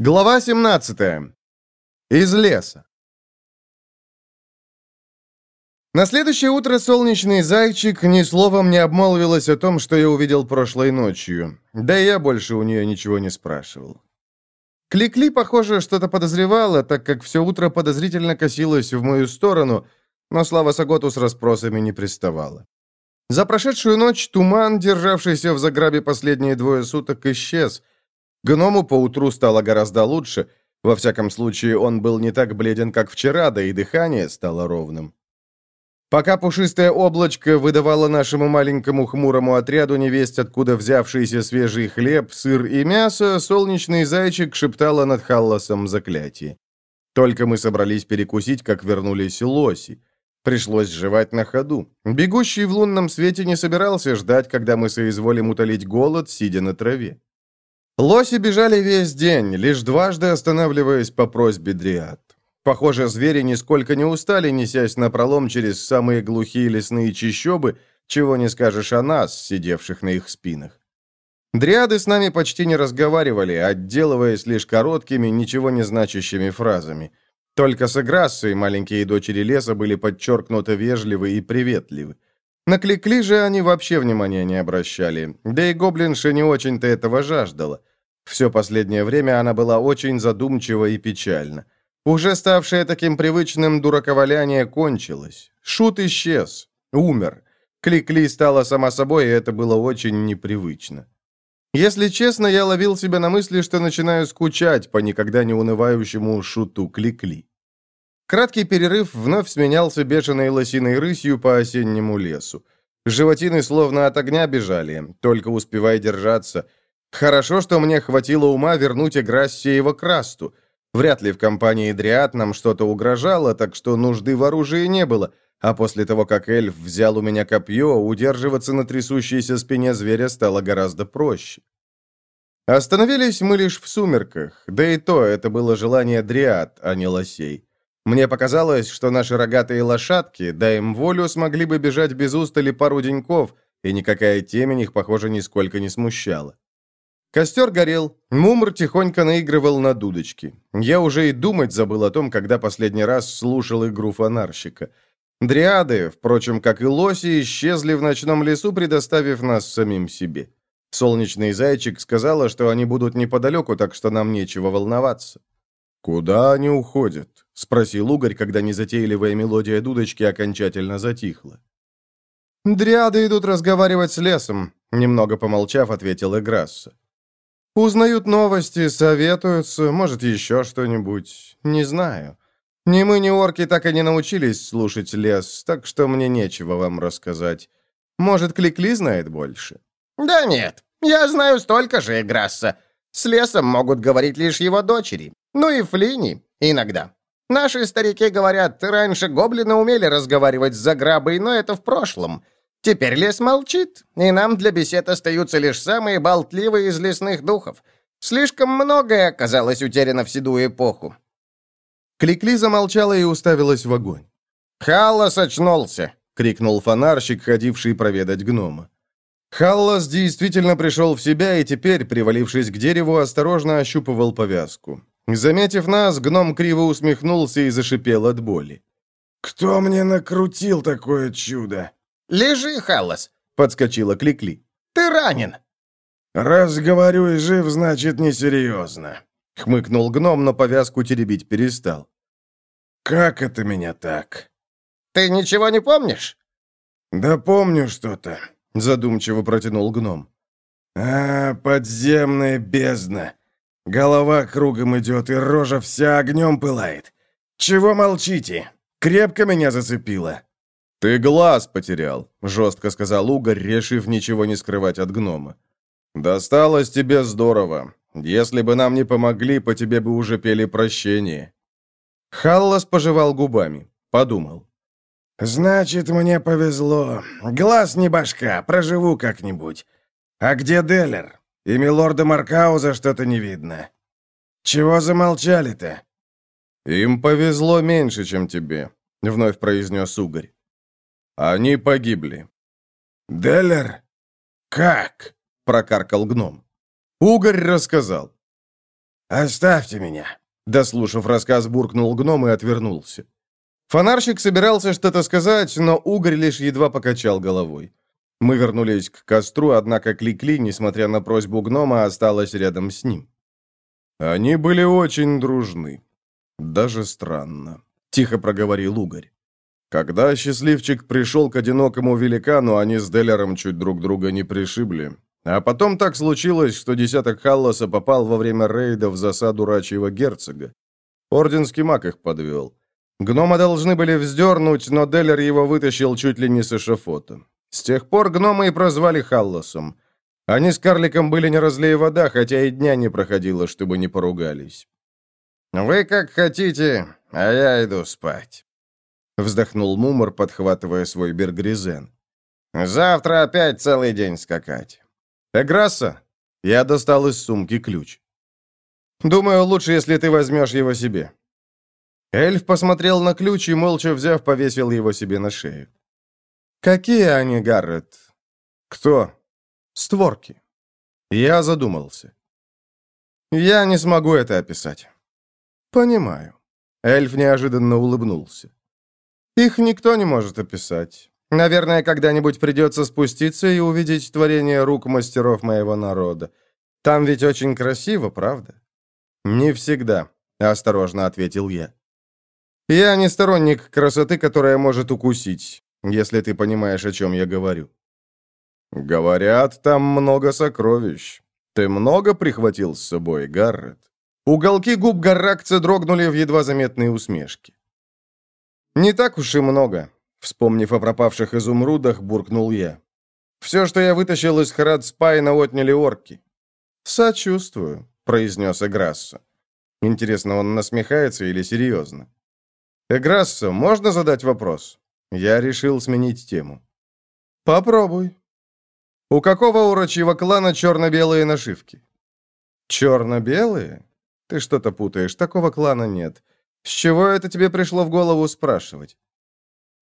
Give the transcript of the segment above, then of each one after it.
Глава 17. Из леса. На следующее утро солнечный зайчик ни словом не обмолвилась о том, что я увидел прошлой ночью. Да и я больше у нее ничего не спрашивал. Кликли, похоже, что-то подозревала, так как все утро подозрительно косилась в мою сторону, но Слава Саготу с расспросами не приставала. За прошедшую ночь туман, державшийся в заграбе последние двое суток, исчез — Гному поутру стало гораздо лучше. Во всяком случае, он был не так бледен, как вчера, да и дыхание стало ровным. Пока пушистое облачко выдавало нашему маленькому хмурому отряду невесть, откуда взявшийся свежий хлеб, сыр и мясо, солнечный зайчик шептала над Халласом заклятие. Только мы собрались перекусить, как вернулись лоси. Пришлось жевать на ходу. Бегущий в лунном свете не собирался ждать, когда мы соизволим утолить голод, сидя на траве. Лоси бежали весь день, лишь дважды останавливаясь по просьбе Дриад. Похоже, звери нисколько не устали, несясь на пролом через самые глухие лесные чащобы, чего не скажешь о нас, сидевших на их спинах. Дриады с нами почти не разговаривали, отделываясь лишь короткими, ничего не значащими фразами. Только с Играссой маленькие дочери леса были подчеркнуто вежливы и приветливы. На Кликли же они вообще внимания не обращали, да и гоблинша не очень-то этого жаждала. Все последнее время она была очень задумчива и печальна. Уже ставшее таким привычным дураковаляние кончилось. Шут исчез, умер. Кликли стала сама собой, и это было очень непривычно. Если честно, я ловил себя на мысли, что начинаю скучать по никогда не унывающему шуту Кликли. Краткий перерыв вновь сменялся бешеной лосиной рысью по осеннему лесу. Животины словно от огня бежали, только успевай держаться. Хорошо, что мне хватило ума вернуть Играссиева к Расту. Вряд ли в компании Дриад нам что-то угрожало, так что нужды в оружии не было. А после того, как эльф взял у меня копье, удерживаться на трясущейся спине зверя стало гораздо проще. Остановились мы лишь в сумерках, да и то это было желание Дриад, а не лосей. Мне показалось, что наши рогатые лошадки, дай им волю, смогли бы бежать без устали пару деньков, и никакая темень их, похоже, нисколько не смущала. Костер горел, Мумр тихонько наигрывал на дудочке. Я уже и думать забыл о том, когда последний раз слушал игру фонарщика. Дриады, впрочем, как и лоси, исчезли в ночном лесу, предоставив нас самим себе. Солнечный зайчик сказала, что они будут неподалеку, так что нам нечего волноваться. «Куда они уходят?» — спросил Угорь, когда незатейливая мелодия дудочки окончательно затихла. «Дриады идут разговаривать с лесом», — немного помолчав, ответил Эграсса. «Узнают новости, советуются, может, еще что-нибудь. Не знаю. Ни мы, ни орки так и не научились слушать лес, так что мне нечего вам рассказать. Может, Кликли знает больше?» «Да нет, я знаю столько же, Эграсса. С лесом могут говорить лишь его дочери. Ну и Флини иногда. Наши старики говорят, раньше гоблины умели разговаривать с заграбой, но это в прошлом. Теперь лес молчит, и нам для бесед остаются лишь самые болтливые из лесных духов. Слишком многое оказалось утеряно в седую эпоху». Кликли замолчала и уставилась в огонь. «Халлас очнулся!» — крикнул фонарщик, ходивший проведать гнома. Халлас действительно пришел в себя и теперь, привалившись к дереву, осторожно ощупывал повязку. Заметив нас, гном криво усмехнулся и зашипел от боли. «Кто мне накрутил такое чудо?» «Лежи, Халлас!» — подскочила Кликли. «Ты ранен!» «Раз говорю и жив, значит, несерьезно», — хмыкнул гном, но повязку теребить перестал. «Как это меня так?» «Ты ничего не помнишь?» «Да помню что-то», — задумчиво протянул гном. «А, подземная бездна. Голова кругом идет, и рожа вся огнем пылает. Чего молчите? Крепко меня зацепило». «Ты глаз потерял», — жестко сказал Угорь, решив ничего не скрывать от гнома. «Досталось тебе здорово. Если бы нам не помогли, по тебе бы уже пели прощение». Халлас пожевал губами, подумал. «Значит, мне повезло. Глаз не башка, проживу как-нибудь. А где Деллер? И милорда Маркауза что-то не видно. Чего замолчали-то?» «Им повезло меньше, чем тебе», — вновь произнес Угорь. «Они погибли». «Оставьте меня!» Дослушав рассказ, буркнул гном и отвернулся. Фонарщик собирался что-то сказать, но угорь лишь едва покачал головой. Мы вернулись к костру, однако Кликли, несмотря на просьбу гнома, осталась рядом с ним. Они были очень дружны. Даже странно. Тихо проговорил угорь. Когда счастливчик пришел к одинокому великану, они с Деллером чуть друг друга не пришибли. А потом так случилось, что десяток Халласа попал во время рейда в засаду рачьего герцога. Орденский маг их подвел. Гнома должны были вздернуть, но Деллер его вытащил чуть ли не с эшафота. С тех пор гнома и прозвали Халласом. Они с карликом были не разлей вода, хотя и дня не проходило, чтобы не поругались. «Вы как хотите, а я иду спать», — вздохнул Мумор, подхватывая свой бергризен. «Завтра опять целый день скакать». «Эграсса?» Я достал из сумки ключ. «Думаю, лучше, если ты возьмешь его себе». Эльф посмотрел на ключ и, молча взяв, повесил его себе на шею. «Какие они, Гаррет?» «Кто?» «Створки». Я задумался. «Я не смогу это описать». «Понимаю». Эльф неожиданно улыбнулся. «Их никто не может описать. Наверное, когда-нибудь придется спуститься и увидеть творение рук мастеров моего народа. Там ведь очень красиво, правда?» «Не всегда», — осторожно ответил я. «Я не сторонник красоты, которая может укусить если ты понимаешь, о чем я говорю. Говорят, там много сокровищ. Ты много прихватил с собой, Гаррет? Уголки губ Гарракца дрогнули в едва заметные усмешки. «Не так уж и много», — вспомнив о пропавших изумрудах, буркнул я. «Все, что я вытащил из Храдспайна, отняли орки». «Сочувствую», — произнес Эграссо. Интересно, он насмехается или серьезно? «Эграссо, можно задать вопрос?» Я решил сменить тему. «Попробуй». «У какого урочьего клана черно-белые нашивки?» «Черно-белые? Ты что-то путаешь, такого клана нет. С чего это тебе пришло в голову спрашивать?»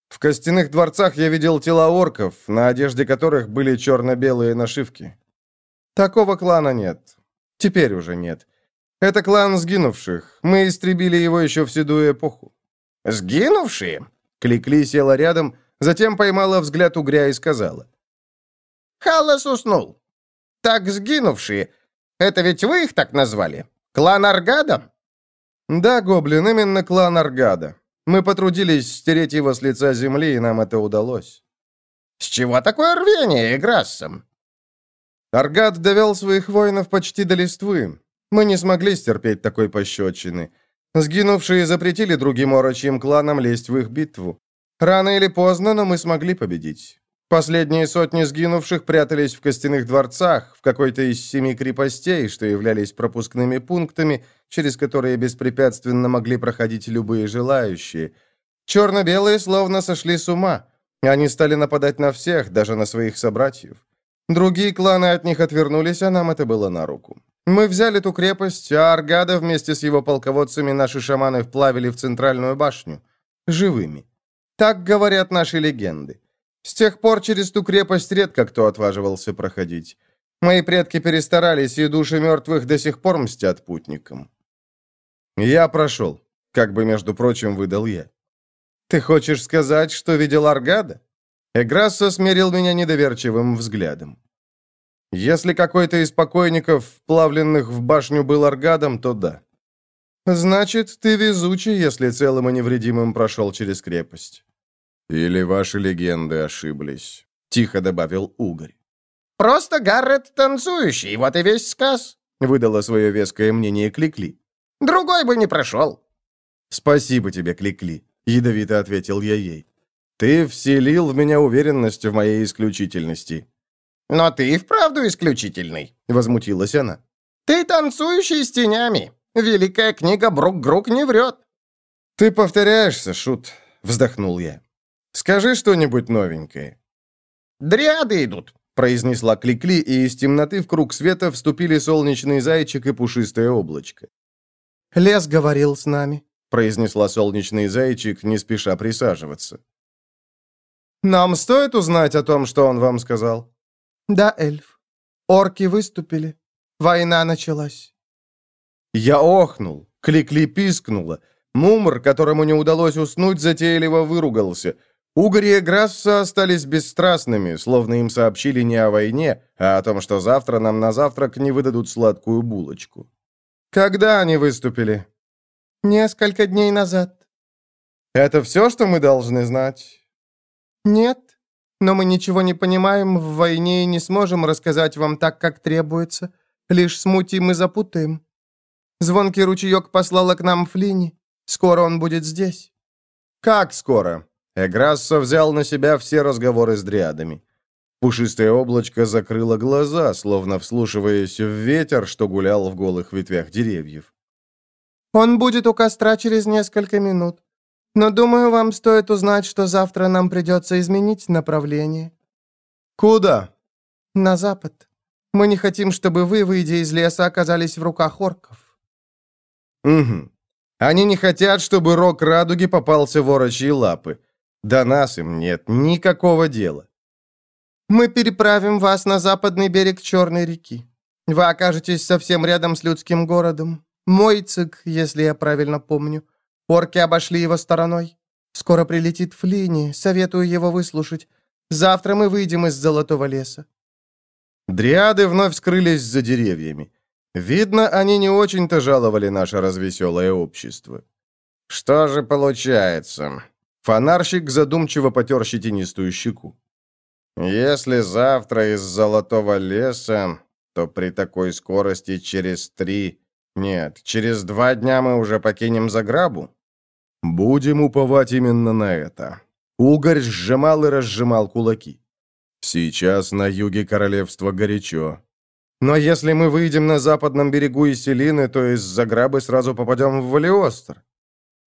«В костяных дворцах я видел тела орков, на одежде которых были черно-белые нашивки. Такого клана нет. Теперь уже нет. Это клан сгинувших. Мы истребили его еще в седую эпоху». «Сгинувшие?» Кликли села рядом, затем поймала взгляд угря и сказала. «Халлас уснул. Так сгинувшие. Это ведь вы их так назвали? Клан Аргада?» «Да, Гоблин, именно клан Аргада. Мы потрудились стереть его с лица земли, и нам это удалось». «С чего такое рвение, Играссом?» Аргад довел своих воинов почти до листвы. Мы не смогли стерпеть такой пощечины. Сгинувшие запретили другим орочьим кланам лезть в их битву. Рано или поздно, но мы смогли победить. Последние сотни сгинувших прятались в костяных дворцах, в какой-то из семи крепостей, что являлись пропускными пунктами, через которые беспрепятственно могли проходить любые желающие. Черно-белые словно сошли с ума. Они стали нападать на всех, даже на своих собратьев. Другие кланы от них отвернулись, а нам это было на руку. Мы взяли ту крепость, а Аргада вместе с его полководцами наши шаманы вплавили в центральную башню. Живыми. Так говорят наши легенды. С тех пор через ту крепость редко кто отваживался проходить. Мои предки перестарались, и души мертвых до сих пор мстят путникам. Я прошел, как бы, между прочим, выдал я. Ты хочешь сказать, что видел Аргада? Эграссо смерил меня недоверчивым взглядом. Если какой-то из покойников, вплавленных в башню, был аргадом, то да. Значит, ты везучий, если целым и невредимым прошел через крепость. Или ваши легенды ошиблись, тихо добавил Угорь. Просто Гаррет танцующий, вот и весь сказ, выдало свое веское мнение Кликли. Другой бы не прошел. Спасибо тебе, Кликли, ядовито ответил я ей. Ты вселил в меня уверенность в моей исключительности. «Но ты и вправду исключительный», — возмутилась она. «Ты танцующий с тенями. Великая книга Брук-Грук не врет». «Ты повторяешься, Шут», — вздохнул я. «Скажи что-нибудь новенькое». «Дриады идут», — произнесла Кликли, и из темноты в круг света вступили солнечный зайчик и пушистое облачко. «Лес говорил с нами», — произнесла солнечный зайчик, не спеша присаживаться. «Нам стоит узнать о том, что он вам сказал?» «Да, эльф. Орки выступили. Война началась». Я охнул, Кликли пискнула. Мумр, которому не удалось уснуть, затейливо выругался. Угорь и Грасса остались бесстрастными, словно им сообщили не о войне, а о том, что завтра нам на завтрак не выдадут сладкую булочку. Когда они выступили? Несколько дней назад. Это все, что мы должны знать? Нет, но мы ничего не понимаем в войне и не сможем рассказать вам так, как требуется. Лишь смутим и запутаем. Звонкий ручеек послала к нам Флини. Скоро он будет здесь». «Как скоро?» Эграссо взял на себя все разговоры с дриадами. Пушистое облачко закрыло глаза, словно вслушиваясь в ветер, что гулял в голых ветвях деревьев. «Он будет у костра через несколько минут. Но, думаю, вам стоит узнать, что завтра нам придется изменить направление». «Куда?» «На запад. Мы не хотим, чтобы вы, выйдя из леса, оказались в руках орков». Угу. Они не хотят, чтобы рог радуги попался в орочьи лапы. До нас им нет никакого дела. Мы переправим вас на западный берег Черной реки. Вы окажетесь совсем рядом с людским городом. Мойцик, если я правильно помню. Орки обошли его стороной. Скоро прилетит Флини, советую его выслушать. Завтра мы выйдем из Золотого леса. Дриады вновь скрылись за деревьями. Видно, они не очень-то жаловали наше развеселое общество. Что же получается? Фонарщик задумчиво потер щетинистую щеку. Если завтра из Золотого леса, то при такой скорости через три... Нет, через два дня мы уже покинем Заграбу? Будем уповать именно на это. Угорь сжимал и разжимал кулаки. Сейчас на юге королевства горячо. Но если мы выйдем на западном берегу Иселины, то из Заграбы сразу попадем в Валиостр».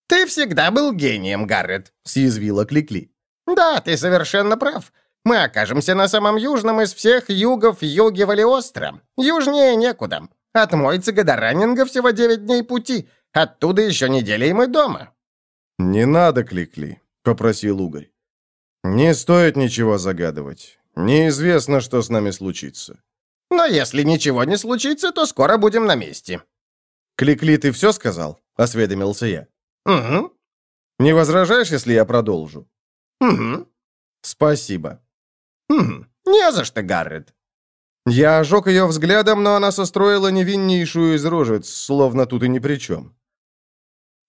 «Ты всегда был гением, Гаррет», — съязвила Кликли. «Да, ты совершенно прав. Мы окажемся на самом южном из всех югов юге Валиостра. Южнее некуда. От Мойцига до Раннинга всего девять дней пути. Оттуда еще неделя, и мы дома». «Не надо, Кликли», — попросил Угорь. «Не стоит ничего загадывать. Неизвестно, что с нами случится». Но если ничего не случится, то скоро будем на месте». «Кликли, ты все сказал?» — осведомился я. «Угу». «Не возражаешь, если я продолжу?» «Угу». «Спасибо». «Угу. Не за что, Гаррет». Я ожег ее взглядом, но она состроила невиннейшую из рожец, словно тут и ни при чем.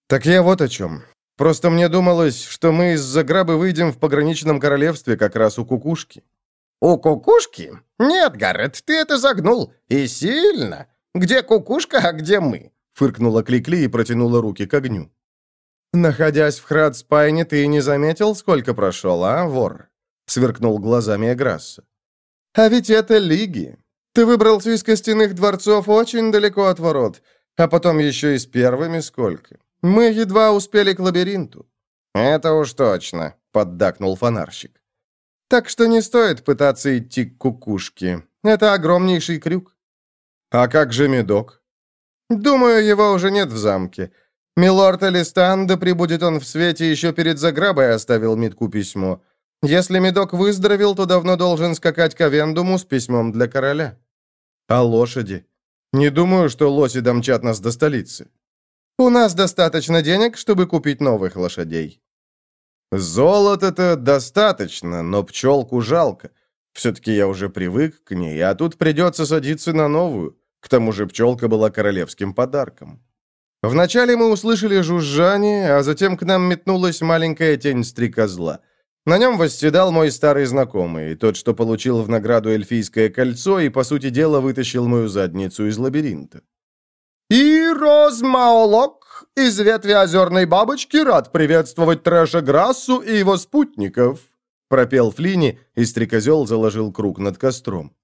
«Так я вот о чем. Просто мне думалось, что мы из-за грабы выйдем в пограничном королевстве как раз у кукушки». «У кукушки? Нет, Гаррет, ты это загнул. И сильно. Где кукушка, а где мы?» Фыркнула Кликли и протянула руки к огню. «Находясь в Храдспайне, ты не заметил, сколько прошел, а, вор?» Сверкнул глазами Эграсса. «А ведь это лиги. Ты выбрался из костяных дворцов очень далеко от ворот, а потом еще и с первыми сколько. Мы едва успели к лабиринту». «Это уж точно», — поддакнул фонарщик. Так что не стоит пытаться идти к кукушке. Это огромнейший крюк. А как же медок? Думаю, его уже нет в замке. Милорд Алистан, да прибудет он в свете, еще перед заграбой оставил Митку письмо. Если медок выздоровел, то давно должен скакать к Авендуму с письмом для короля. А лошади? Не думаю, что лоси домчат нас до столицы. У нас достаточно денег, чтобы купить новых лошадей. Золота-то достаточно, но пчелку жалко. Все-таки я уже привык к ней, а тут придется садиться на новую. К тому же пчелка была королевским подарком. Вначале мы услышали жужжание, а затем к нам метнулась маленькая тень стрекозла. На нем восседал мой старый знакомый, тот, что получил в награду эльфийское кольцо и, по сути дела, вытащил мою задницу из лабиринта. «И Розмаолок из ветви озерной бабочки рад приветствовать Трэша Грассу и его спутников», пропел Флини, и стрекозел заложил круг над костром.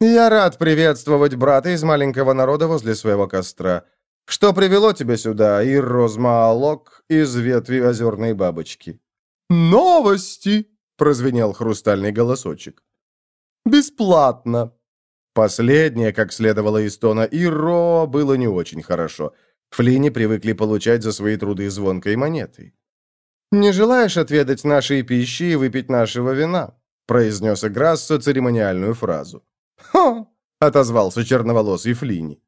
«Я рад приветствовать брата из маленького народа возле своего костра. Что привело тебя сюда, Иррозмаалок из ветви озерной бабочки?» «Новости!» — прозвенел хрустальный голосочек. «Бесплатно!» Последнее, как следовало из тона Ирро, было не очень хорошо. Флини привыкли получать за свои труды звонкой монетой. «Не желаешь отведать нашей пищи и выпить нашего вина?» произнес Играссо церемониальную фразу. «Ха!» — отозвался черноволосый Флини.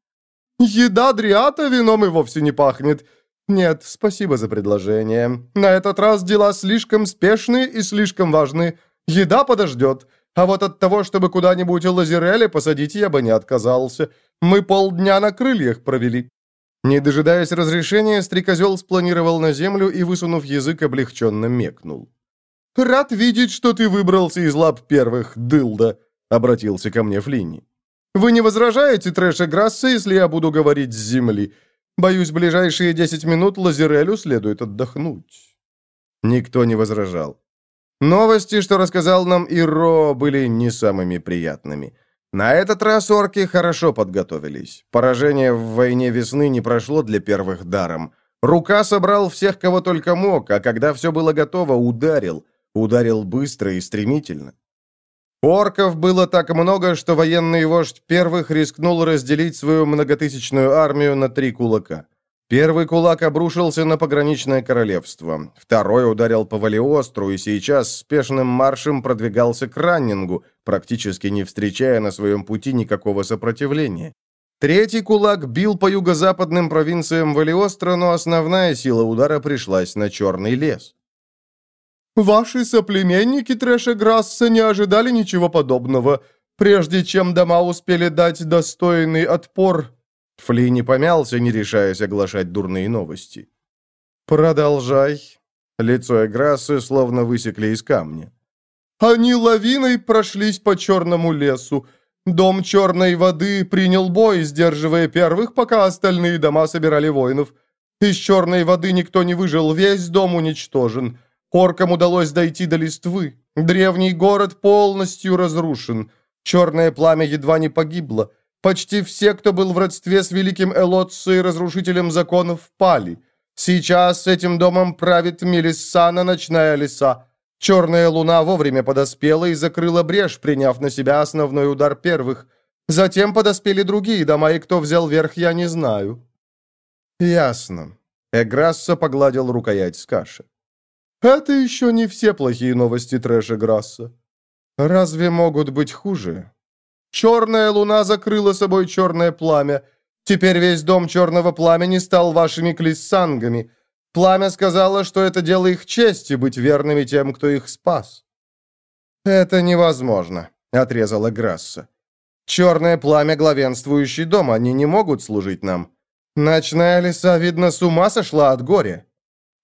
Еда дриата вином и вовсе не пахнет. Нет, спасибо за предложение. На этот раз дела слишком спешные и слишком важны. Еда подождет. А вот от того, чтобы куда-нибудь Лазерели посадить, я бы не отказался. Мы полдня на крыльях провели». Не дожидаясь разрешения, стрекозел спланировал на землю и, высунув язык, облегченно мекнул. «Рад видеть, что ты выбрался из лап первых, дылда», — обратился ко мне Флинни. «Вы не возражаете, Трэша Грасса, если я буду говорить с земли? Боюсь, ближайшие десять минут Лазерелю следует отдохнуть». Никто не возражал. Новости, что рассказал нам Иро, были не самыми приятными. На этот раз орки хорошо подготовились. Поражение в войне весны не прошло для первых даром. Рука собрал всех, кого только мог, а когда все было готово, ударил. Ударил быстро и стремительно. Орков было так много, что военный вождь первых рискнул разделить свою многотысячную армию на три кулака. Первый кулак обрушился на пограничное королевство, второй ударил по Валиостру и сейчас спешным маршем продвигался к Раннингу, практически не встречая на своем пути никакого сопротивления. Третий кулак бил по юго-западным провинциям Валиостра, но основная сила удара пришлась на Черный лес. «Ваши соплеменники Трэша Грасса не ожидали ничего подобного. Прежде чем дома успели дать достойный отпор, Фли не помялся, не решаясь оглашать дурные новости. «Продолжай». Лицо Эграссы словно высекли из камня. «Они лавиной прошлись по черному лесу. Дом черной воды принял бой, сдерживая первых, пока остальные дома собирали воинов. Из черной воды никто не выжил, весь дом уничтожен. Оркам удалось дойти до листвы. Древний город полностью разрушен. Черное пламя едва не погибло. Почти все, кто был в родстве с великим Элотсо разрушителем законов, пали. Сейчас этим домом правит Мелиссана, ночная лиса. Черная луна вовремя подоспела и закрыла брешь, приняв на себя основной удар первых. Затем подоспели другие дома, и кто взял верх, я не знаю». «Ясно». Эграсса погладил рукоять Скаши. «Это еще не все плохие новости Трэша Грасса. Разве могут быть хуже?» Черная луна закрыла собой черное пламя. Теперь весь дом черного пламени стал вашими клиссангами. Пламя сказало, что это дело их чести быть верными тем, кто их спас». «Это невозможно», — отрезала Грасса. «Черное пламя — главенствующий дом, они не могут служить нам. Ночная лиса, видно, с ума сошла от горя».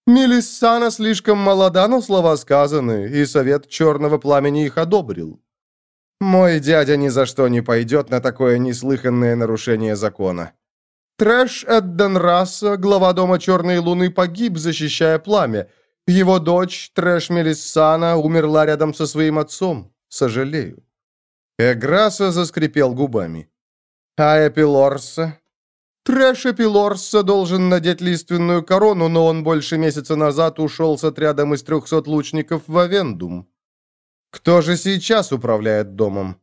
«Мелиссана слишком молода, но слова сказаны, и совет черного пламени их одобрил». Мой дядя ни за что не пойдет на такое неслыханное нарушение закона. Трэш Эдден Расса, глава дома Черной Луны, погиб, защищая пламя. Его дочь, Трэш Мелиссана, умерла рядом со своим отцом. Сожалею. Эграсса заскрипел губами. А Эпилорса? Трэш Эпилорса должен надеть лиственную корону, но он больше месяца назад ушел с отрядом из трехсот лучников в Авендум. Кто же сейчас управляет домом?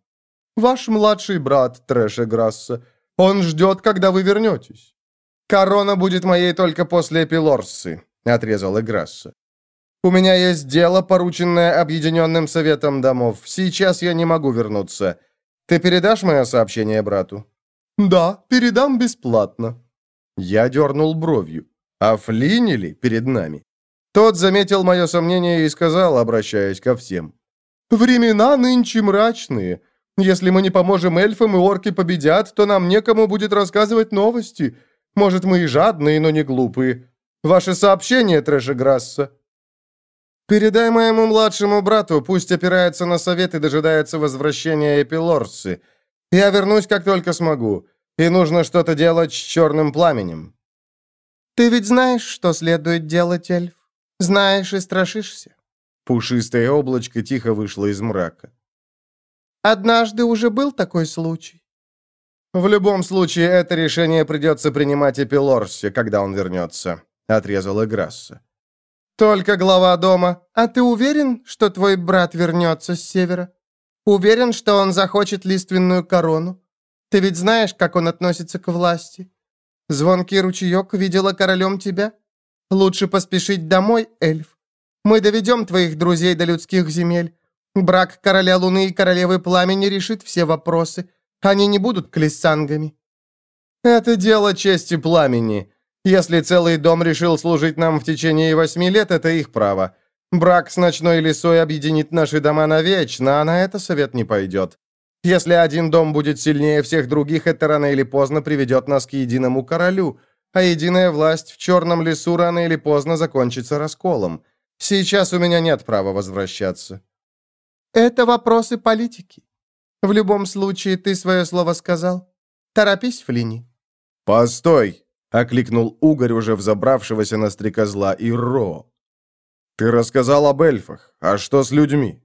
Ваш младший брат, Трэша Грасса. Он ждет, когда вы вернетесь. Корона будет моей только после Эпилорсы, отрезал Играсса. У меня есть дело, порученное Объединенным Советом Домов. Сейчас я не могу вернуться. Ты передашь мое сообщение брату? Да, передам бесплатно. Я дернул бровью. А Флинили перед нами? Тот заметил мое сомнение и сказал, обращаясь ко всем. Времена нынче мрачные. Если мы не поможем эльфам, и орки победят, то нам некому будет рассказывать новости. Может, мы и жадные, но не глупые. Ваше сообщение, Трэшеграсса». «Передай моему младшему брату, пусть опирается на совет и дожидается возвращения Эпилорсы. Я вернусь, как только смогу, и нужно что-то делать с черным пламенем». «Ты ведь знаешь, что следует делать, эльф? Знаешь и страшишься?» Пушистое облачко тихо вышло из мрака. «Однажды уже был такой случай». «В любом случае, это решение придется принимать Эпилорсе, когда он вернется», — отрезала Грасса. «Только глава дома. А ты уверен, что твой брат вернется с севера? Уверен, что он захочет лиственную корону? Ты ведь знаешь, как он относится к власти? Звонкий ручеек видела королем тебя? Лучше поспешить домой, эльф. Мы доведем твоих друзей до людских земель. Брак короля Луны и королевы Пламени решит все вопросы. Они не будут клессангами». «Это дело чести пламени. Если целый дом решил служить нам в течение восьми лет, это их право. Брак с ночной лисой объединит наши дома навечно, а на это совет не пойдет. Если один дом будет сильнее всех других, это рано или поздно приведет нас к единому королю, а единая власть в черном лесу рано или поздно закончится расколом. Сейчас у меня нет права возвращаться». «Это вопросы политики. В любом случае, ты свое слово сказал. Торопись, Флини». «Постой!» — окликнул угорь, уже взобравшегося на стрекозла, и Ро. «Ты рассказал об эльфах. А что с людьми?»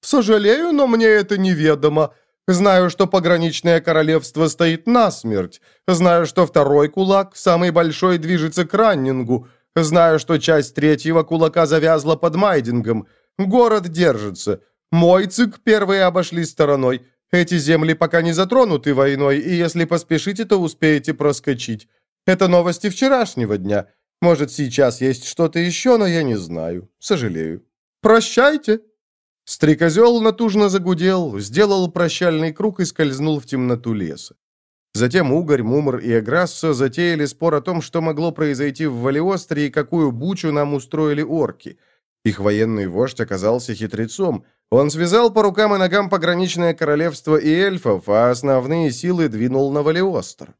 «Сожалею, но мне это неведомо. Знаю, что пограничное королевство стоит насмерть. Знаю, что второй кулак, самый большой, движется к Раннингу. Знаю, что часть третьего кулака завязла под Майдингом. Город держится. Мой цик первые обошли стороной. Эти земли пока не затронуты войной, и если поспешите, то успеете проскочить. Это новости вчерашнего дня. Может, сейчас есть что-то еще, но я не знаю. Сожалею. Прощайте!» Стрекозел натужно загудел, сделал прощальный круг и скользнул в темноту леса. Затем Угорь, Мумр и Эграсса затеяли спор о том, что могло произойти в Валиостре и какую бучу нам устроили орки. Их военный вождь оказался хитрецом. Он связал по рукам и ногам пограничное королевство и эльфов, а основные силы двинул на Валиостр.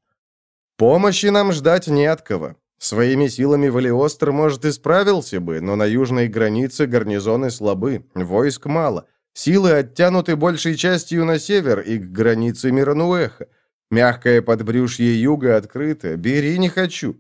Помощи нам ждать не от кого. Своими силами Валиостр, может, и справился бы, но на южной границе гарнизоны слабы, войск мало. Силы оттянуты большей частью на север и к границе Мирануэха. Мягкое подбрюшье юга открыто, бери не хочу.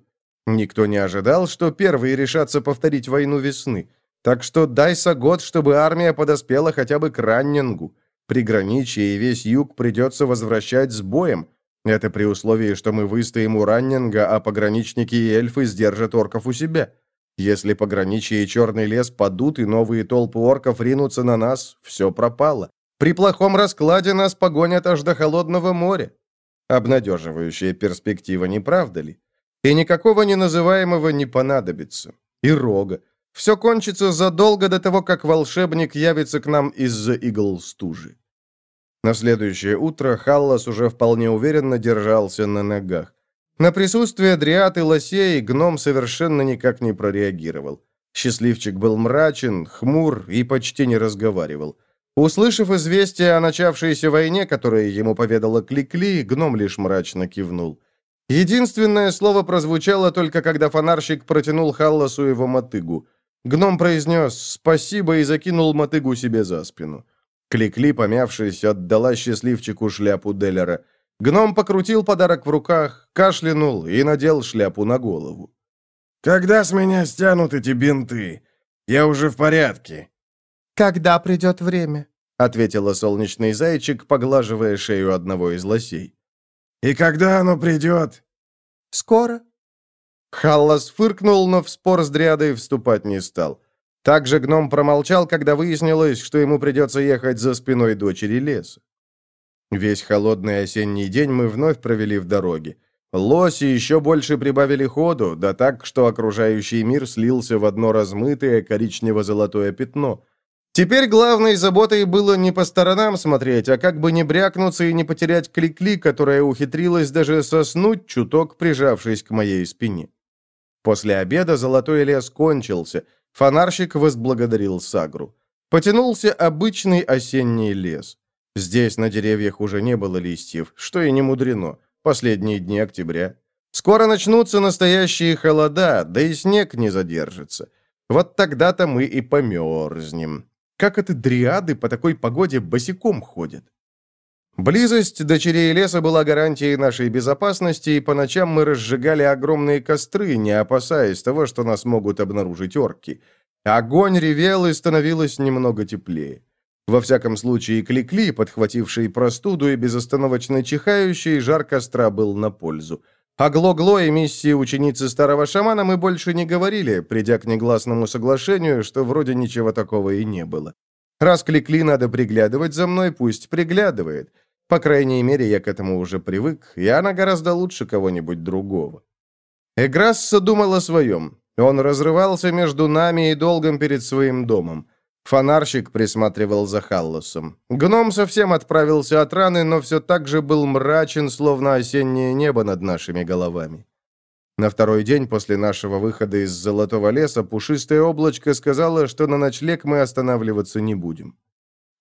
Никто не ожидал, что первые решатся повторить войну весны. Так что дай-са год, чтобы армия подоспела хотя бы к Раннингу. Приграничье и весь юг придется возвращать с боем, это при условии, что мы выстоим у Раннинга, а пограничники и эльфы сдержат орков у себя. Если пограничье и черный лес падут, и новые толпы орков ринутся на нас, все пропало. При плохом раскладе нас погонят аж до холодного моря. Обнадеживающая перспектива, не правда ли? И никакого неназываемого не понадобится. И рога. Все кончится задолго до того, как волшебник явится к нам из-за игл стужи. На следующее утро Халлас уже вполне уверенно держался на ногах. На присутствие дриад и лосей гном совершенно никак не прореагировал. Счастливчик был мрачен, хмур и почти не разговаривал. Услышав известие о начавшейся войне, которое ему поведала Кликли, гном лишь мрачно кивнул. Единственное слово прозвучало только когда фонарщик протянул Халласу его мотыгу. Гном произнес «спасибо» и закинул мотыгу себе за спину. Кликли, помявшись, отдала счастливчику шляпу Деллера. Гном покрутил подарок в руках, кашлянул и надел шляпу на голову. «Когда с меня стянут эти бинты? Я уже в порядке». «Когда придет время», — ответила солнечный зайчик, поглаживая шею одного из лосей. «И когда оно придет?» «Скоро». Халлас фыркнул, но в спор с дрядой вступать не стал. Также гном промолчал, когда выяснилось, что ему придется ехать за спиной дочери леса. Весь холодный осенний день мы вновь провели в дороге. Лоси еще больше прибавили ходу, да так, что окружающий мир слился в одно размытое коричнево-золотое пятно. Теперь главной заботой было не по сторонам смотреть, а как бы не брякнуться и не потерять кликли, которая ухитрилась даже соснуть чуток, прижавшись к моей спине. После обеда золотой лес кончился — Фонарщик возблагодарил Сагру. Потянулся обычный осенний лес. Здесь на деревьях уже не было листьев, что и не мудрено. Последние дни октября. Скоро начнутся настоящие холода, да и снег не задержится. Вот тогда-то мы и померзнем. Как это дриады по такой погоде босиком ходят? Близость дочерей леса была гарантией нашей безопасности, и по ночам мы разжигали огромные костры, не опасаясь того, что нас могут обнаружить орки. Огонь ревел, и становилось немного теплее. Во всяком случае, Кликли, подхвативший простуду и безостановочно чихающий, жар костра был на пользу. О Гло-Гло и миссии ученицы старого шамана мы больше не говорили, придя к негласному соглашению, что вроде ничего такого и не было. Раз Кликли надо приглядывать за мной, пусть приглядывает. По крайней мере, я к этому уже привык, и она гораздо лучше кого-нибудь другого. Эграсса думал о своем. Он разрывался между нами и долгом перед своим домом. Фонарщик присматривал за Халлосом. Гном совсем отправился от раны, но все так же был мрачен, словно осеннее небо над нашими головами. На второй день после нашего выхода из Золотого леса пушистое облачко сказала, что на ночлег мы останавливаться не будем.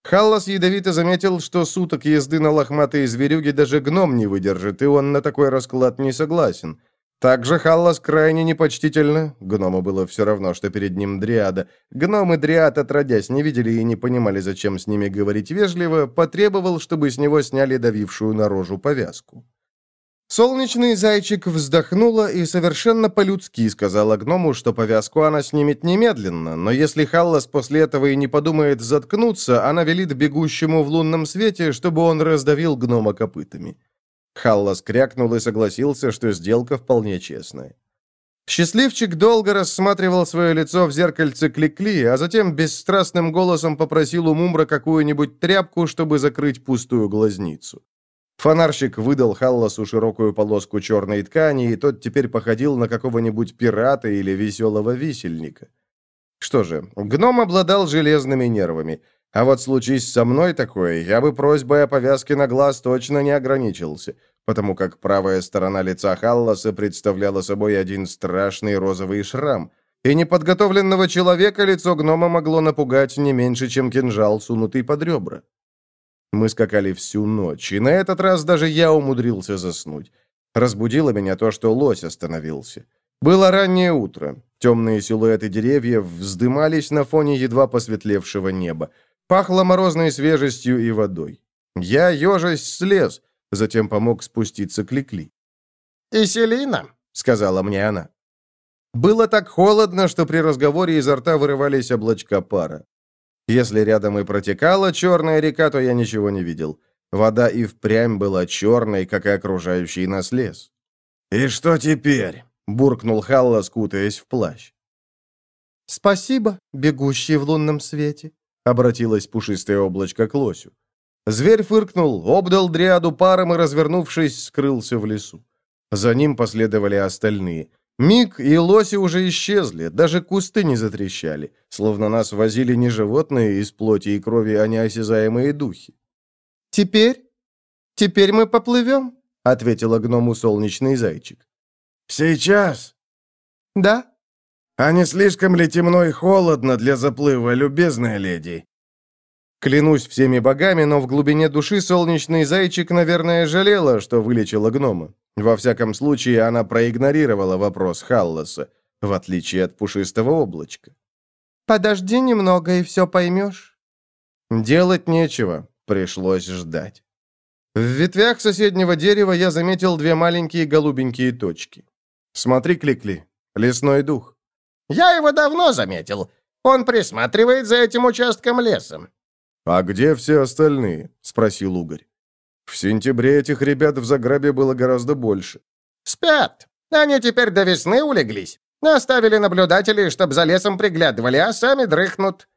Халлас ядовито заметил, что суток езды на лохматой зверюге даже гном не выдержит, и он на такой расклад не согласен. Также Халлас крайне непочтительно, гному было все равно, что перед ним дриада, и дриад отродясь не видели и не понимали, зачем с ними говорить вежливо, потребовал, чтобы с него сняли давившую на рожу повязку. Солнечный зайчик вздохнула и совершенно по-людски сказала гному, что повязку она снимет немедленно, но если Халлас после этого и не подумает заткнуться, она велит бегущему в лунном свете, чтобы он раздавил гнома копытами. Халлас крякнул и согласился, что сделка вполне честная. Счастливчик долго рассматривал свое лицо в зеркальце Кликли, а затем бесстрастным голосом попросил у Мумра какую-нибудь тряпку, чтобы закрыть пустую глазницу. Фонарщик выдал Халласу широкую полоску черной ткани, и тот теперь походил на какого-нибудь пирата или веселого висельника. Что же, гном обладал железными нервами. А вот случись со мной такое, я бы просьбой о повязке на глаз точно не ограничился, потому как правая сторона лица Халласа представляла собой один страшный розовый шрам, и неподготовленного человека лицо гнома могло напугать не меньше, чем кинжал, сунутый под ребра. Мы скакали всю ночь, и на этот раз даже я умудрился заснуть. Разбудило меня то, что лось остановился. Было раннее утро. Темные силуэты деревьев вздымались на фоне едва посветлевшего неба. Пахло морозной свежестью и водой. Я, ежась, слез, затем помог спуститься Кликли. «Иселина», — сказала мне она. Было так холодно, что при разговоре изо рта вырывались облачка пара. Если рядом и протекала черная река, то я ничего не видел. Вода и впрямь была черной, как и окружающий нас лес. «И что теперь?» — буркнул Халла, скутаясь в плащ. «Спасибо, бегущий в лунном свете», обратилось пушистое облачко к лосю. Зверь фыркнул, обдал дриаду паром и, развернувшись, скрылся в лесу. За ним последовали остальные. Миг и лоси уже исчезли, даже кусты не затрещали, словно нас возили не животные из плоти и крови, а неосязаемые духи. «Теперь? Теперь мы поплывем?» — ответила гному солнечный зайчик. «Сейчас?» «Да». «А не слишком ли темно и холодно для заплыва, любезная леди?» Клянусь всеми богами, но в глубине души солнечный зайчик, наверное, жалела, что вылечила гнома. Во всяком случае, она проигнорировала вопрос Халласа, в отличие от пушистого облачка. «Подожди немного, и все поймешь». Делать нечего, пришлось ждать. В ветвях соседнего дерева я заметил две маленькие голубенькие точки. Смотри, Кликли, лесной дух. «Я его давно заметил. Он присматривает за этим участком леса. «А где все остальные?» — спросил Угорь. В сентябре этих ребят в Заграбе было гораздо больше. «Спят. Они теперь до весны улеглись. Оставили наблюдателей, чтобы за лесом приглядывали, а сами дрыхнут».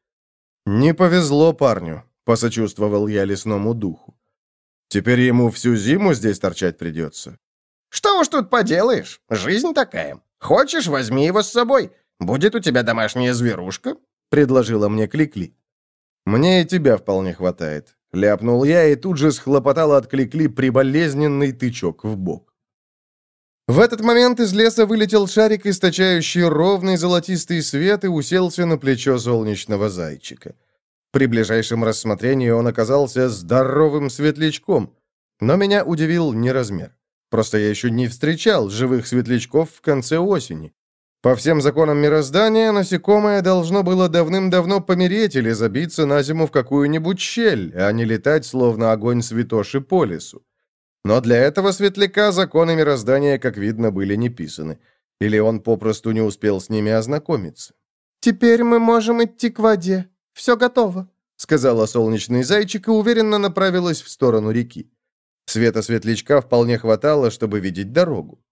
«Не повезло парню», — посочувствовал я лесному духу. «Теперь ему всю зиму здесь торчать придется». «Что уж тут поделаешь? Жизнь такая. Хочешь, возьми его с собой. Будет у тебя домашняя зверушка», — предложила мне Кликли. -кли. «Мне и тебя вполне хватает», — ляпнул я и тут же схлопотал от Кликли приболезненный тычок в бок. В этот момент из леса вылетел шарик, источающий ровный золотистый свет, и уселся на плечо солнечного зайчика. При ближайшем рассмотрении он оказался здоровым светлячком, но меня удивил не размер. Просто я еще не встречал живых светлячков в конце осени. По всем законам мироздания, насекомое должно было давным-давно помереть или забиться на зиму в какую-нибудь щель, а не летать, словно огонь святоши по лесу. Но для этого светляка законы мироздания, как видно, были не писаны. Или он попросту не успел с ними ознакомиться. «Теперь мы можем идти к воде. Все готово», — сказала солнечный зайчик и уверенно направилась в сторону реки. Света светлячка вполне хватало, чтобы видеть дорогу.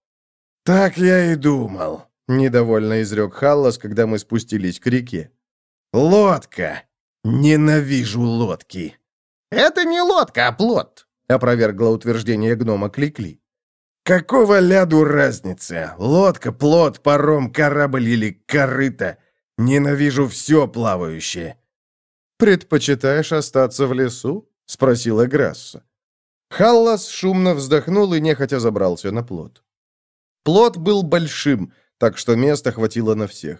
«Так я и думал», Недовольно изрек Халлас, когда мы спустились к реке. «Лодка! Ненавижу лодки!» «Это не лодка, а плот!» опровергла утверждение гнома Кликли. «Какого ляду разница? Лодка, плот, паром, корабль или корыто? Ненавижу все плавающее!» «Предпочитаешь остаться в лесу?» — спросила Грасса. Халлас шумно вздохнул и нехотя забрался на плот. Плот был большим, так что места хватило на всех.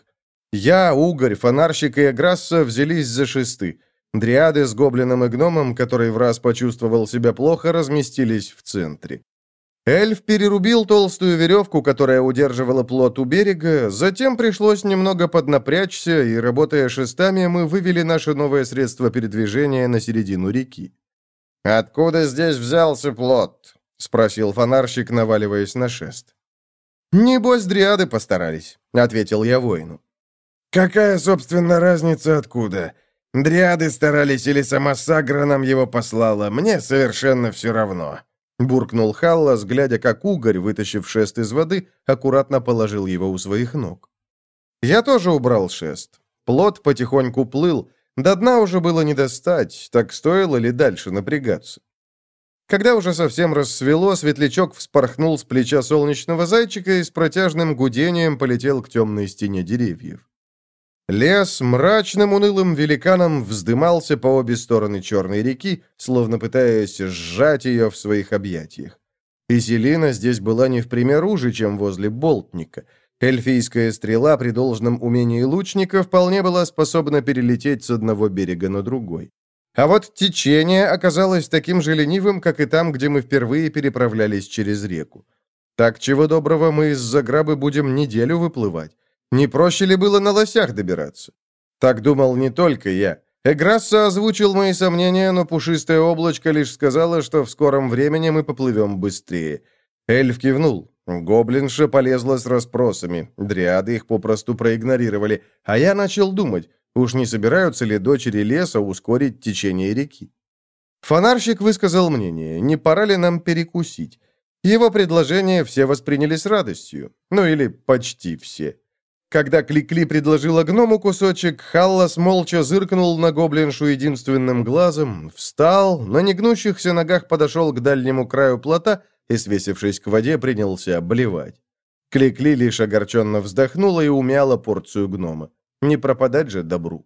Я, Угорь, Фонарщик и Аграсса взялись за шесты. Дриады с гоблином и гномом, который в раз почувствовал себя плохо, разместились в центре. Эльф перерубил толстую веревку, которая удерживала плот у берега, затем пришлось немного поднапрячься, и, работая шестами, мы вывели наше новое средство передвижения на середину реки. «Откуда здесь взялся плот?» — спросил фонарщик, наваливаясь на шест. «Небось, дриады постарались», — ответил я воину. «Какая, собственно, разница откуда? Дриады старались или сама Сагра нам его послала, мне совершенно все равно». Буркнул Халлас, глядя, как угорь, вытащив шест из воды, аккуратно положил его у своих ног. Я тоже убрал шест. Плот потихоньку плыл, до дна уже было не достать, так стоило ли дальше напрягаться? Когда уже совсем рассвело, светлячок вспорхнул с плеча солнечного зайчика и с протяжным гудением полетел к темной стене деревьев. Лес мрачным унылым великаном вздымался по обе стороны Черной реки, словно пытаясь сжать ее в своих объятиях. И Селина здесь была не в пример уже, чем возле Болтника. Эльфийская стрела при должном умении лучника вполне была способна перелететь с одного берега на другой. А вот течение оказалось таким же ленивым, как и там, где мы впервые переправлялись через реку. Так чего доброго мы из-за грабы будем неделю выплывать. Не проще ли было на лосях добираться? Так думал не только я. Эграсса озвучил мои сомнения, но пушистое облачко лишь сказала, что в скором времени мы поплывем быстрее. Эльф кивнул. Гоблинша полезла с расспросами. Дриады их попросту проигнорировали. А я начал думать, уж не собираются ли дочери леса ускорить течение реки. Фонарщик высказал мнение, не пора ли нам перекусить. Его предложение все восприняли с радостью. Ну или почти все. Когда Кликли -кли предложила гному кусочек, Халлас молча зыркнул на гоблиншу единственным глазом, встал, на негнущихся ногах подошел к дальнему краю плота и, свесившись к воде, принялся обливать. Кликли -кли лишь огорченно вздохнула и умяла порцию гнома. Не пропадать же добру.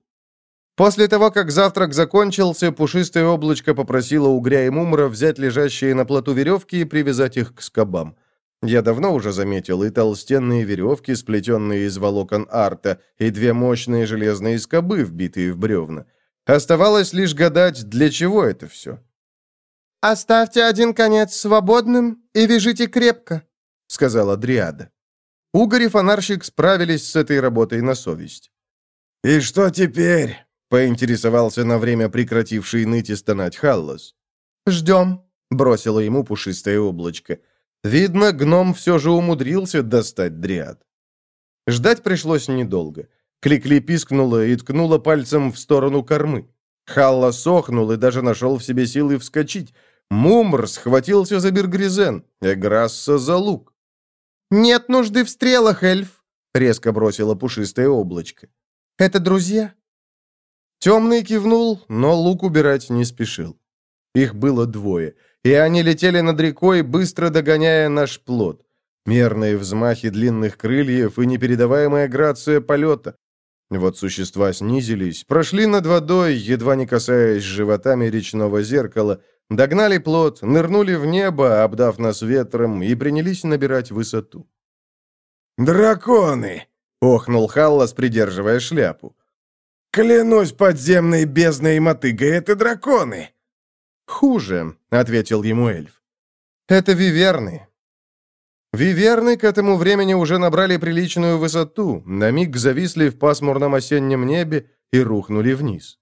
После того, как завтрак закончился, пушистое облачко попросило угря и мумра взять лежащие на плоту веревки и привязать их к скобам. Я давно уже заметил и толстенные веревки, сплетенные из волокон арта, и две мощные железные скобы, вбитые в бревна. Оставалось лишь гадать, для чего это все. «Оставьте один конец свободным и вяжите крепко», — сказала Дриада. Угорь и фонарщик справились с этой работой на совесть. «И что теперь?» — поинтересовался на время прекративший ныть и стонать Халлас. «Ждем», — бросило ему пушистое облачко. Видно, гном все же умудрился достать дриад. Ждать пришлось недолго. Кликли пискнула и ткнула пальцем в сторону кормы. Халла сохнул и даже нашел в себе силы вскочить. Мумр схватился за Бергризен, Эграсса за лук. «Нет нужды в стрелах, эльф!» — резко бросила пушистое облачко. «Это друзья?» Темный кивнул, но лук убирать не спешил. Их было двое — и они летели над рекой, быстро догоняя наш плод. Мерные взмахи длинных крыльев и непередаваемая грация полета. Вот существа снизились, прошли над водой, едва не касаясь животами речного зеркала, догнали плод, нырнули в небо, обдав нас ветром, и принялись набирать высоту. «Драконы!» — охнул Халлас, придерживая шляпу. «Клянусь подземной бездной мотыгой, это драконы!» «Хуже», — ответил ему эльф. «Это виверны». Виверны к этому времени уже набрали приличную высоту, на миг зависли в пасмурном осеннем небе и рухнули вниз.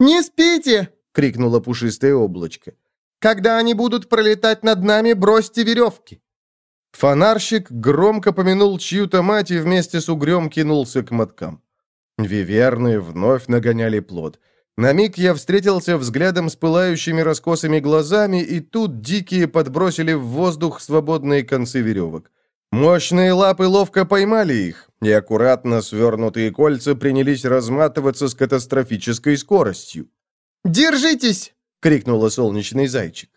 «Не спите!» — крикнуло пушистое облачко. «Когда они будут пролетать над нами, бросьте веревки!» Фонарщик громко помянул чью-то мать и вместе с угрем кинулся к моткам. Виверны вновь нагоняли плод. На миг я встретился взглядом с пылающими раскосыми глазами, и тут дикие подбросили в воздух свободные концы веревок. Мощные лапы ловко поймали их, и аккуратно свернутые кольца принялись разматываться с катастрофической скоростью. «Держитесь!» — крикнула солнечный зайчик.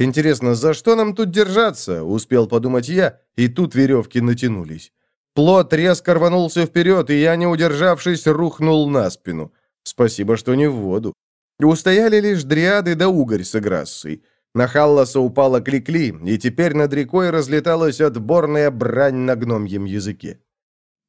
«Интересно, за что нам тут держаться?» — успел подумать я, и тут веревки натянулись. Плот резко рванулся вперед, и я, не удержавшись, рухнул на спину. Спасибо, что не в воду. Устояли лишь дриады да угорь с Играссой. На Халласа упала Кликли, и теперь над рекой разлеталась отборная брань на гномьем языке.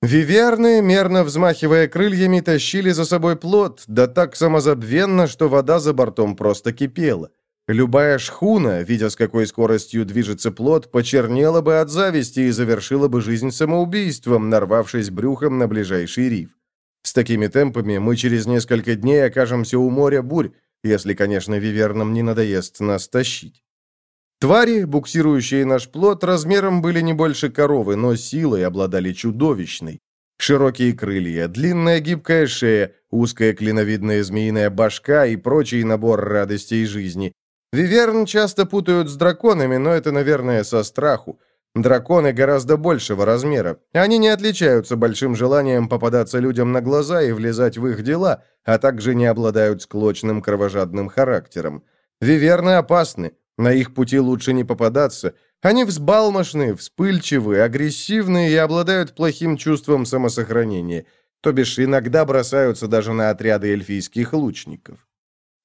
Виверны, мерно взмахивая крыльями, тащили за собой плот, да так самозабвенно, что вода за бортом просто кипела. Любая шхуна, видя с какой скоростью движется плот, почернела бы от зависти и завершила бы жизнь самоубийством, нарвавшись брюхом на ближайший риф. С такими темпами мы через несколько дней окажемся у моря бурь, если, конечно, вивернам не надоест нас тащить. Твари, буксирующие наш плот, размером были не больше коровы, но силой обладали чудовищной. Широкие крылья, длинная гибкая шея, узкая клиновидная змеиная башка и прочий набор радостей жизни. Виверн часто путают с драконами, но это, наверное, со страху. Драконы гораздо большего размера. Они не отличаются большим желанием попадаться людям на глаза и влезать в их дела, а также не обладают склочным кровожадным характером. Виверны опасны. На их пути лучше не попадаться. Они взбалмошны, вспыльчивы, агрессивны и обладают плохим чувством самосохранения, то бишь иногда бросаются даже на отряды эльфийских лучников.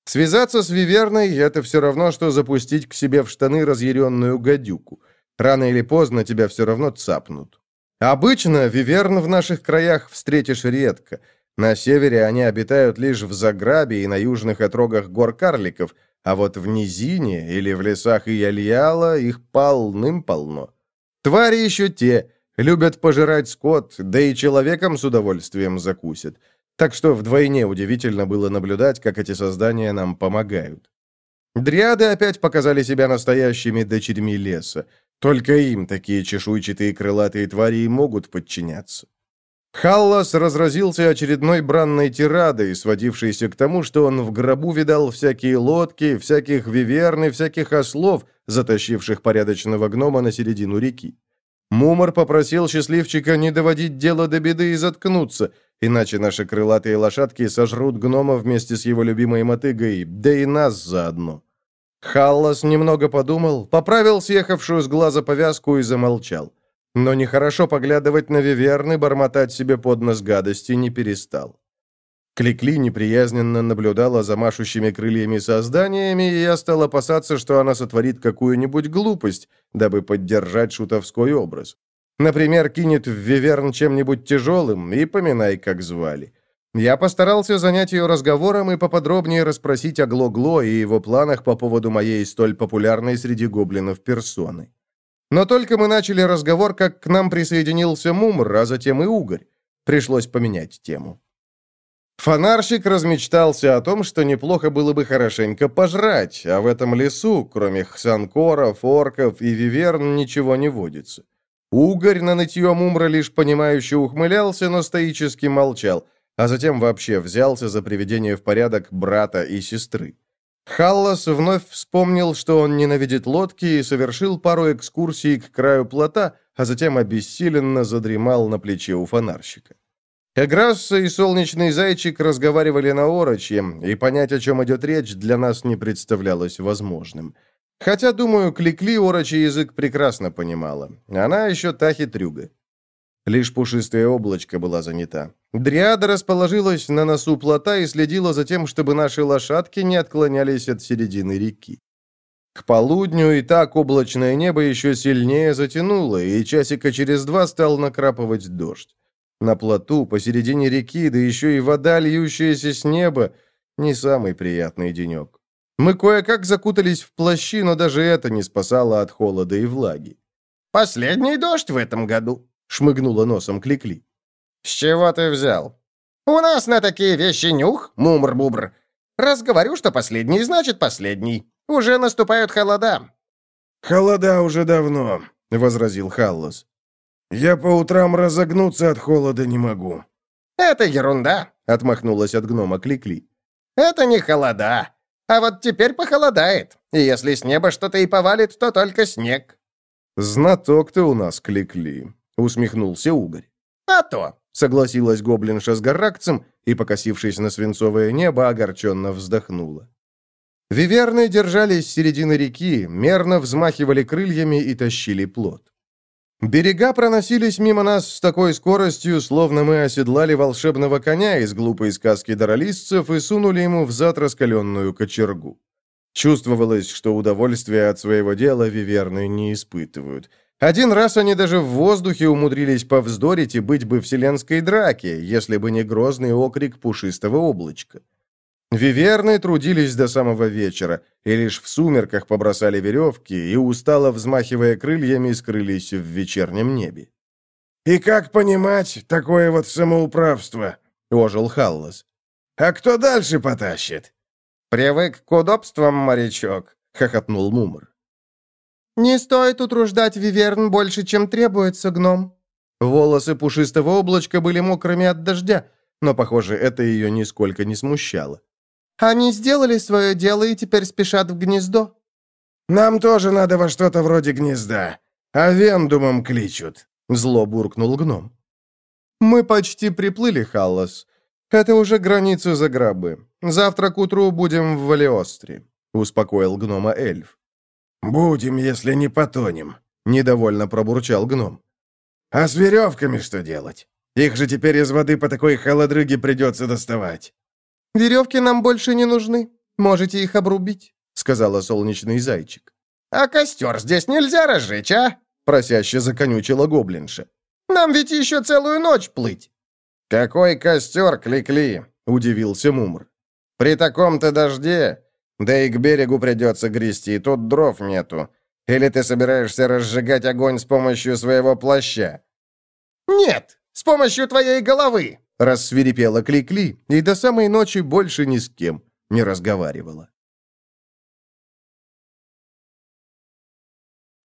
Связаться с Виверной — это все равно, что запустить к себе в штаны разъяренную гадюку. Рано или поздно тебя все равно цапнут. Обычно Виверн в наших краях встретишь редко. На севере они обитают лишь в Заграбе и на южных отрогах гор карликов, а вот в низине или в лесах Ияльяла их полным-полно. Твари еще те, любят пожирать скот, да и человеком с удовольствием закусят. Так что вдвойне удивительно было наблюдать, как эти создания нам помогают. Дриады опять показали себя настоящими дочерьми леса. Только им такие чешуйчатые крылатые твари и могут подчиняться. Халлас разразился очередной бранной тирадой, сводившейся к тому, что он в гробу видал всякие лодки, всяких виверн и всяких ослов, затащивших порядочного гнома на середину реки. Мумор попросил счастливчика не доводить дело до беды и заткнуться, иначе наши крылатые лошадки сожрут гнома вместе с его любимой мотыгой, да и нас заодно. Халлас немного подумал, поправил съехавшую с глаза повязку и замолчал. Но нехорошо поглядывать на Виверны, бормотать себе под нос гадости не перестал. Кликли неприязненно наблюдала за машущими крыльями созданиями, и я стал опасаться, что она сотворит какую-нибудь глупость, дабы поддержать шутовской образ. Например, кинет в Виверн чем-нибудь тяжелым, и поминай, как звали. Я постарался занять ее разговором и поподробнее расспросить о Гло-Гло и его планах по поводу моей столь популярной среди гоблинов персоны. Но только мы начали разговор, как к нам присоединился Мумр, а затем и Угорь. Пришлось поменять тему. Фонарщик размечтался о том, что неплохо было бы хорошенько пожрать, а в этом лесу, кроме хсанкоров, орков и виверн, ничего не водится. Угорь на нытье Мумра лишь понимающе ухмылялся, но стоически молчал, а затем вообще взялся за приведение в порядок брата и сестры. Халлас вновь вспомнил, что он ненавидит лодки и совершил пару экскурсий к краю плота, а затем обессиленно задремал на плече у фонарщика. Эграсса и солнечный зайчик разговаривали на орочье, и понять, о чем идет речь, для нас не представлялось возможным. Хотя, думаю, Кликли орочий язык прекрасно понимала. Она еще та хитрюга. Лишь пушистое облачко была занята. Дриада расположилась на носу плота и следила за тем, чтобы наши лошадки не отклонялись от середины реки. К полудню и так облачное небо еще сильнее затянуло, и часика через два стал накрапывать дождь. На плоту, посередине реки, да еще и вода, льющаяся с неба, не самый приятный денек. Мы кое-как закутались в плащи, но даже это не спасало от холода и влаги. «Последний дождь в этом году», — шмыгнула носом Кликли. «С чего ты взял?» «У нас на такие вещи нюх, мумр-бубр. Раз говорю, что последний, значит последний. Уже наступают холода». «Холода уже давно», — возразил Халлос. «Я по утрам разогнуться от холода не могу». «Это ерунда», — отмахнулась от гнома Кликли. «Это не холода. А вот теперь похолодает. И если с неба что-то и повалит, то только снег». «Знаток ты у нас, Кликли», — усмехнулся Угорь. «А то!» — согласилась гоблинша с горракцем и, покосившись на свинцовое небо, огорченно вздохнула. Виверны держались с середины реки, мерно взмахивали крыльями и тащили плод. Берега проносились мимо нас с такой скоростью, словно мы оседлали волшебного коня из глупой сказки доролистцев и сунули ему в зад раскаленную кочергу. Чувствовалось, что удовольствия от своего дела виверны не испытывают. Один раз они даже в воздухе умудрились повздорить и быть бы вселенской драке, если бы не грозный окрик пушистого облачка. Виверны трудились до самого вечера, и лишь в сумерках побросали веревки и, устало взмахивая крыльями, скрылись в вечернем небе. «И как понимать такое вот самоуправство?» — ожил Халлас. «А кто дальше потащит?» «Привык к удобствам, морячок», — хохотнул Мумр. «Не стоит утруждать Виверн больше, чем требуется, гном». Волосы пушистого облачка были мокрыми от дождя, но, похоже, это ее нисколько не смущало. Они сделали свое дело и теперь спешат в гнездо». «Нам тоже надо во что-то вроде гнезда. А вендумом кличут», — зло буркнул гном. «Мы почти приплыли, Халлас. Это уже границу Заграбы. Завтра к утру будем в Валиостре», — успокоил гнома эльф. «Будем, если не потонем», — недовольно пробурчал гном. «А с веревками что делать? Их же теперь из воды по такой холодрыге придется доставать». «Веревки нам больше не нужны. Можете их обрубить», — сказала солнечный зайчик. «А костер здесь нельзя разжечь, а?» — просяще законючила гоблинша. «Нам ведь еще целую ночь плыть». «Какой костер, Кликли?» — удивился Мумр. «При таком-то дожде? Да и к берегу придется грести, тут дров нету. Или ты собираешься разжигать огонь с помощью своего плаща?» «Нет, с помощью твоей головы!» Рассвирепела Кликли и до самой ночи больше ни с кем не разговаривала.